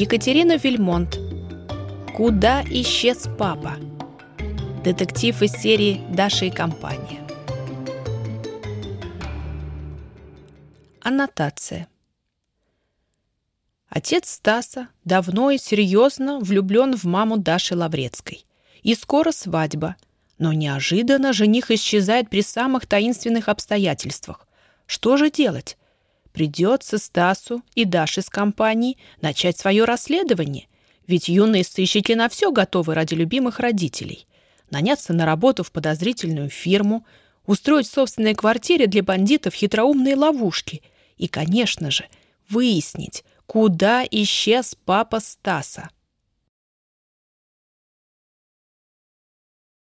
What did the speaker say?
Екатерина Вильмонт. Куда исчез папа? Детектив из серии «Даша и компания». Аннотация. Отец Стаса давно и серьезно влюблен в маму Даши Лаврецкой. И скоро свадьба. Но неожиданно жених исчезает при самых таинственных обстоятельствах. Что же делать? Придется Стасу и Даше с компанией начать свое расследование, ведь юные сыщики на все готовы ради любимых родителей. Наняться на работу в подозрительную фирму, устроить в собственной квартире для бандитов хитроумные ловушки и, конечно же, выяснить, куда исчез папа Стаса.